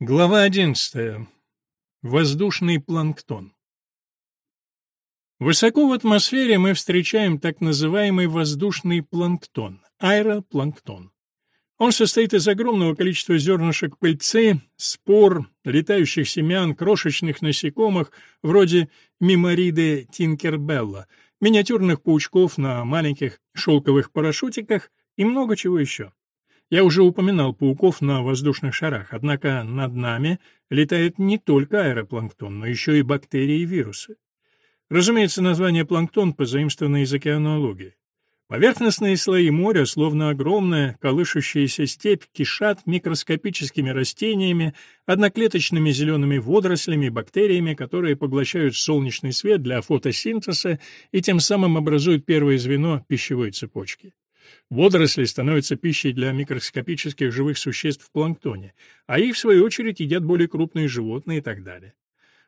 Глава 11. Воздушный планктон. Высоко в атмосфере мы встречаем так называемый воздушный планктон, аэропланктон. Он состоит из огромного количества зернышек пыльцы, спор, летающих семян, крошечных насекомых, вроде мемориды тинкербелла, миниатюрных паучков на маленьких шелковых парашютиках и много чего еще. Я уже упоминал пауков на воздушных шарах, однако над нами летает не только аэропланктон, но еще и бактерии и вирусы. Разумеется, название планктон позаимствовано из океанологии. Поверхностные слои моря, словно огромная колышущаяся степь, кишат микроскопическими растениями, одноклеточными зелеными водорослями бактериями, которые поглощают солнечный свет для фотосинтеза и тем самым образуют первое звено пищевой цепочки. Водоросли становятся пищей для микроскопических живых существ в планктоне, а их, в свою очередь, едят более крупные животные и так далее.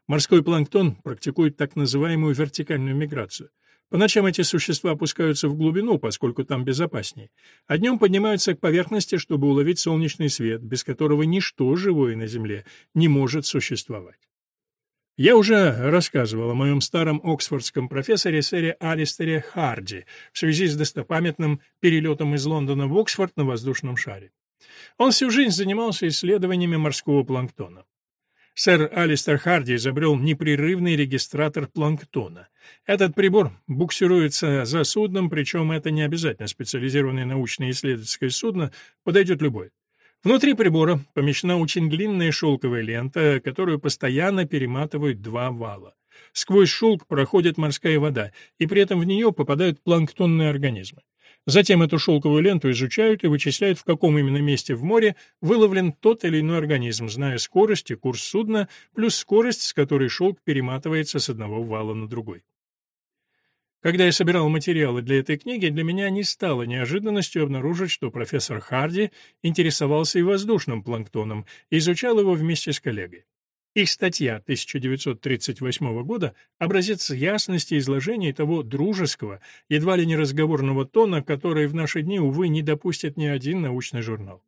Морской планктон практикует так называемую вертикальную миграцию. По ночам эти существа опускаются в глубину, поскольку там безопаснее, а днем поднимаются к поверхности, чтобы уловить солнечный свет, без которого ничто живое на Земле не может существовать. Я уже рассказывал о моем старом оксфордском профессоре сэре Алистере Харди в связи с достопамятным перелетом из Лондона в Оксфорд на воздушном шаре. Он всю жизнь занимался исследованиями морского планктона. Сэр Алистер Харди изобрел непрерывный регистратор планктона. Этот прибор буксируется за судном, причем это не обязательно специализированное научное исследовательское судно, подойдет любой. Внутри прибора помещена очень длинная шелковая лента, которую постоянно перематывают два вала. Сквозь шелк проходит морская вода, и при этом в нее попадают планктонные организмы. Затем эту шелковую ленту изучают и вычисляют, в каком именно месте в море выловлен тот или иной организм, зная скорость и курс судна, плюс скорость, с которой шелк перематывается с одного вала на другой. Когда я собирал материалы для этой книги, для меня не стало неожиданностью обнаружить, что профессор Харди интересовался и воздушным планктоном, и изучал его вместе с коллегой. Их статья 1938 года — образец ясности изложения того дружеского, едва ли не разговорного тона, который в наши дни, увы, не допустит ни один научный журнал.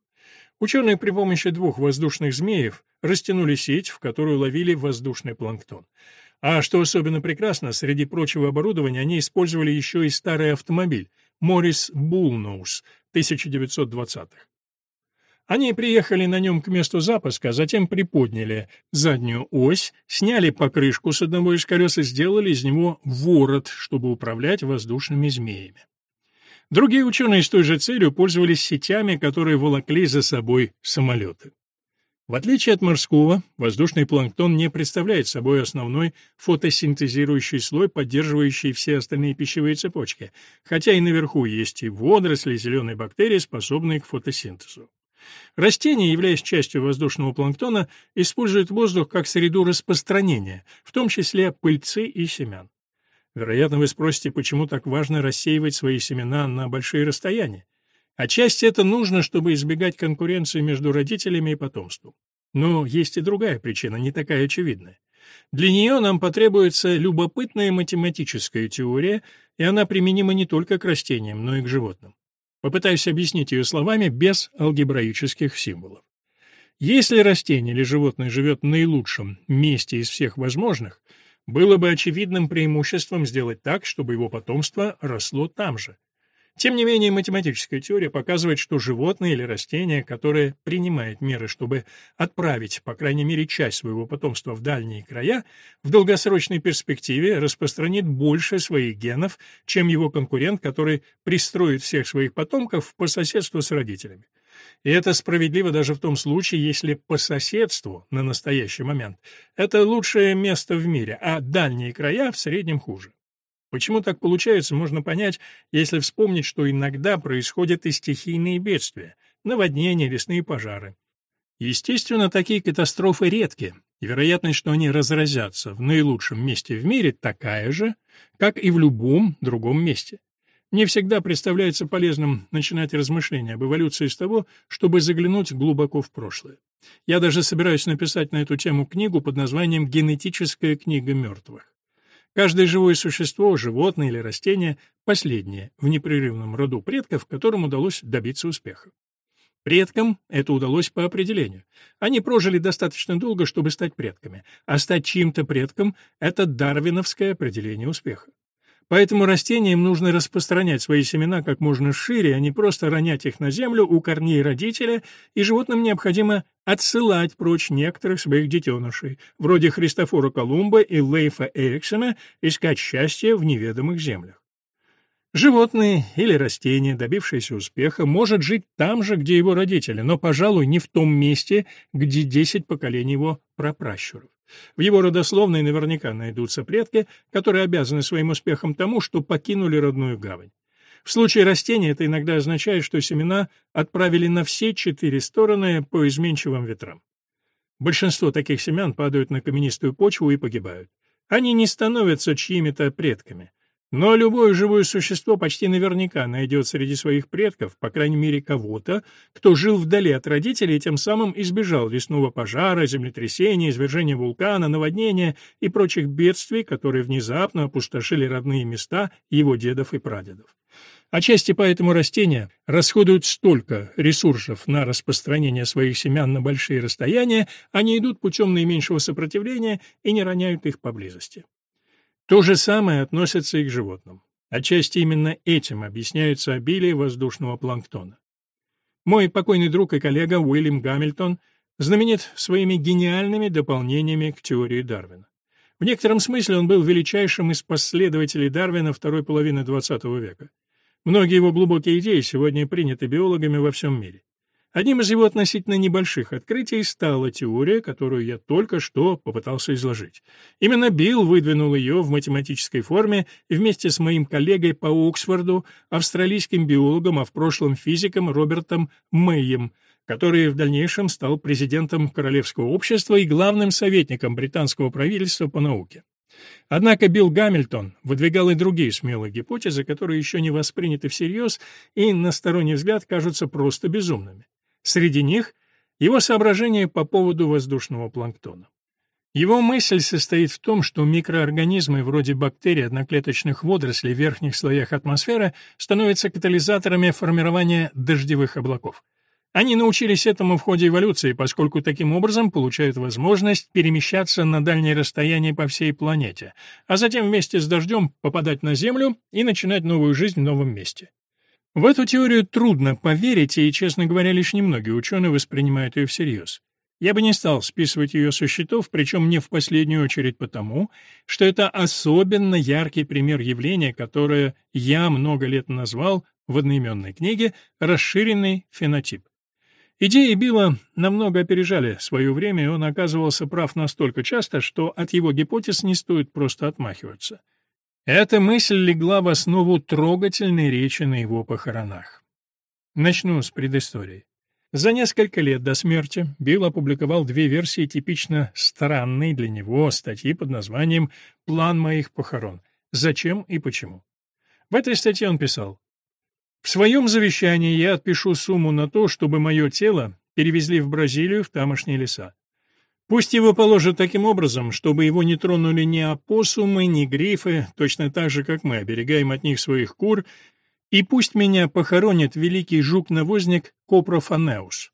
Ученые при помощи двух воздушных змеев растянули сеть, в которую ловили воздушный планктон. А что особенно прекрасно, среди прочего оборудования они использовали еще и старый автомобиль Morris Bullnose 1920-х. Они приехали на нем к месту запуска, затем приподняли заднюю ось, сняли покрышку с одного из колес и сделали из него ворот, чтобы управлять воздушными змеями. Другие ученые с той же целью пользовались сетями, которые волокли за собой самолеты. В отличие от морского, воздушный планктон не представляет собой основной фотосинтезирующий слой, поддерживающий все остальные пищевые цепочки, хотя и наверху есть и водоросли, и зеленые бактерии, способные к фотосинтезу. Растения, являясь частью воздушного планктона, используют воздух как среду распространения, в том числе пыльцы и семян. Вероятно, вы спросите, почему так важно рассеивать свои семена на большие расстояния. Отчасти это нужно, чтобы избегать конкуренции между родителями и потомством. Но есть и другая причина, не такая очевидная. Для нее нам потребуется любопытная математическая теория, и она применима не только к растениям, но и к животным. Попытаюсь объяснить ее словами без алгебраических символов. Если растение или животное живет в наилучшем месте из всех возможных, было бы очевидным преимуществом сделать так, чтобы его потомство росло там же. Тем не менее, математическая теория показывает, что животное или растение, которое принимает меры, чтобы отправить, по крайней мере, часть своего потомства в дальние края, в долгосрочной перспективе распространит больше своих генов, чем его конкурент, который пристроит всех своих потомков по соседству с родителями. И это справедливо даже в том случае, если по соседству на настоящий момент это лучшее место в мире, а дальние края в среднем хуже. Почему так получается, можно понять, если вспомнить, что иногда происходят и стихийные бедствия, наводнения, лесные пожары. Естественно, такие катастрофы редки, и вероятность, что они разразятся в наилучшем месте в мире, такая же, как и в любом другом месте. Мне всегда представляется полезным начинать размышления об эволюции с того, чтобы заглянуть глубоко в прошлое. Я даже собираюсь написать на эту тему книгу под названием «Генетическая книга мертвых». Каждое живое существо, животное или растение, последнее в непрерывном роду предков, которым удалось добиться успеха. Предкам это удалось по определению. Они прожили достаточно долго, чтобы стать предками, а стать чьим-то предком — это дарвиновское определение успеха. Поэтому растениям нужно распространять свои семена как можно шире, а не просто ронять их на землю у корней родителя, и животным необходимо отсылать прочь некоторых своих детенышей, вроде Христофора Колумба и Лейфа Эриксона, искать счастье в неведомых землях. Животное или растение, добившееся успеха, может жить там же, где его родители, но, пожалуй, не в том месте, где десять поколений его прапращуров. В его родословной наверняка найдутся предки, которые обязаны своим успехом тому, что покинули родную гавань. В случае растения это иногда означает, что семена отправили на все четыре стороны по изменчивым ветрам. Большинство таких семян падают на каменистую почву и погибают. Они не становятся чьими-то предками. Но любое живое существо почти наверняка найдет среди своих предков, по крайней мере, кого-то, кто жил вдали от родителей и тем самым избежал лесного пожара, землетрясения, извержения вулкана, наводнения и прочих бедствий, которые внезапно опустошили родные места его дедов и прадедов. Отчасти поэтому растения расходуют столько ресурсов на распространение своих семян на большие расстояния, они идут путем наименьшего сопротивления и не роняют их поблизости. То же самое относится и к животным. Отчасти именно этим объясняется обилие воздушного планктона. Мой покойный друг и коллега Уильям Гамильтон знаменит своими гениальными дополнениями к теории Дарвина. В некотором смысле он был величайшим из последователей Дарвина второй половины XX века. Многие его глубокие идеи сегодня приняты биологами во всем мире. Одним из его относительно небольших открытий стала теория, которую я только что попытался изложить. Именно Билл выдвинул ее в математической форме вместе с моим коллегой по Оксфорду, австралийским биологом, а в прошлом физиком Робертом Мэйем, который в дальнейшем стал президентом Королевского общества и главным советником британского правительства по науке. Однако Билл Гамильтон выдвигал и другие смелые гипотезы, которые еще не восприняты всерьез и на сторонний взгляд кажутся просто безумными. Среди них его соображения по поводу воздушного планктона. Его мысль состоит в том, что микроорганизмы вроде бактерий одноклеточных водорослей в верхних слоях атмосферы становятся катализаторами формирования дождевых облаков. Они научились этому в ходе эволюции, поскольку таким образом получают возможность перемещаться на дальние расстояния по всей планете, а затем вместе с дождем попадать на Землю и начинать новую жизнь в новом месте. В эту теорию трудно поверить, и, честно говоря, лишь немногие ученые воспринимают ее всерьез. Я бы не стал списывать ее со счетов, причем не в последнюю очередь потому, что это особенно яркий пример явления, которое я много лет назвал в одноименной книге «Расширенный фенотип». Идеи Билла намного опережали свое время, и он оказывался прав настолько часто, что от его гипотез не стоит просто отмахиваться. Эта мысль легла в основу трогательной речи на его похоронах. Начну с предыстории. За несколько лет до смерти Билл опубликовал две версии типично странной для него статьи под названием «План моих похорон. Зачем и почему». В этой статье он писал «В своем завещании я отпишу сумму на то, чтобы мое тело перевезли в Бразилию в тамошние леса. Пусть его положат таким образом, чтобы его не тронули ни опоссумы, ни грифы, точно так же, как мы оберегаем от них своих кур, и пусть меня похоронит великий жук-навозник Копрофанеус.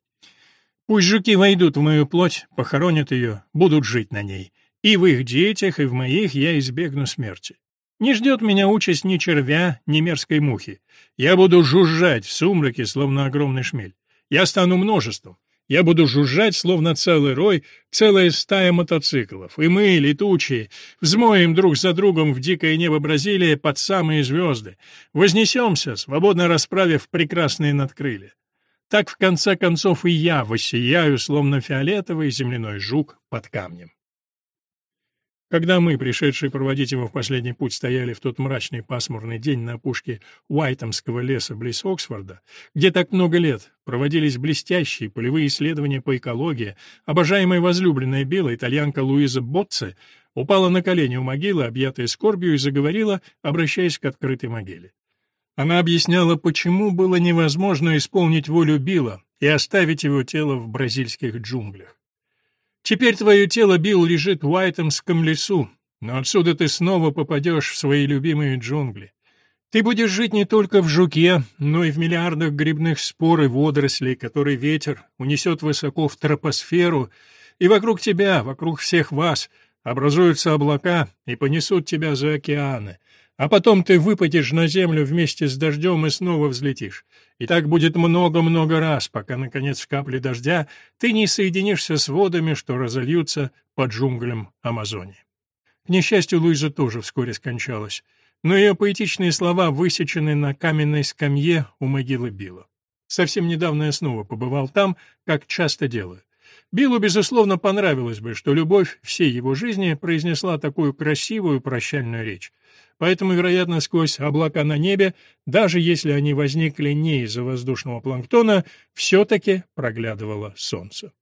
Пусть жуки войдут в мою плоть, похоронят ее, будут жить на ней. И в их детях, и в моих я избегну смерти. Не ждет меня участь ни червя, ни мерзкой мухи. Я буду жужжать в сумраке, словно огромный шмель. Я стану множеством. Я буду жужжать, словно целый рой, целая стая мотоциклов. И мы, летучие, взмоем друг за другом в дикое небо Бразилии под самые звезды. Вознесемся, свободно расправив прекрасные надкрылья. Так, в конце концов, и я воссияю, словно фиолетовый земляной жук под камнем. Когда мы, пришедшие проводить его в последний путь, стояли в тот мрачный пасмурный день на опушке Уайтомского леса близ Оксфорда, где так много лет проводились блестящие полевые исследования по экологии, обожаемая возлюбленная белая итальянка Луиза Ботце упала на колени у могилы, объятая скорбью, и заговорила, обращаясь к открытой могиле. Она объясняла, почему было невозможно исполнить волю Билла и оставить его тело в бразильских джунглях. Теперь твое тело, Билл, лежит в Уайтомском лесу, но отсюда ты снова попадешь в свои любимые джунгли. Ты будешь жить не только в жуке, но и в миллиардах грибных спор и водорослей, которые ветер унесет высоко в тропосферу, и вокруг тебя, вокруг всех вас, образуются облака и понесут тебя за океаны, а потом ты выпадешь на землю вместе с дождем и снова взлетишь. И так будет много-много раз, пока, наконец, в капле дождя ты не соединишься с водами, что разольются под джунглям Амазонии. К несчастью, Луиза тоже вскоре скончалась но ее поэтичные слова высечены на каменной скамье у могилы Билла. Совсем недавно я снова побывал там, как часто делаю. Биллу, безусловно, понравилось бы, что любовь всей его жизни произнесла такую красивую прощальную речь. Поэтому, вероятно, сквозь облака на небе, даже если они возникли не из-за воздушного планктона, все-таки проглядывало солнце.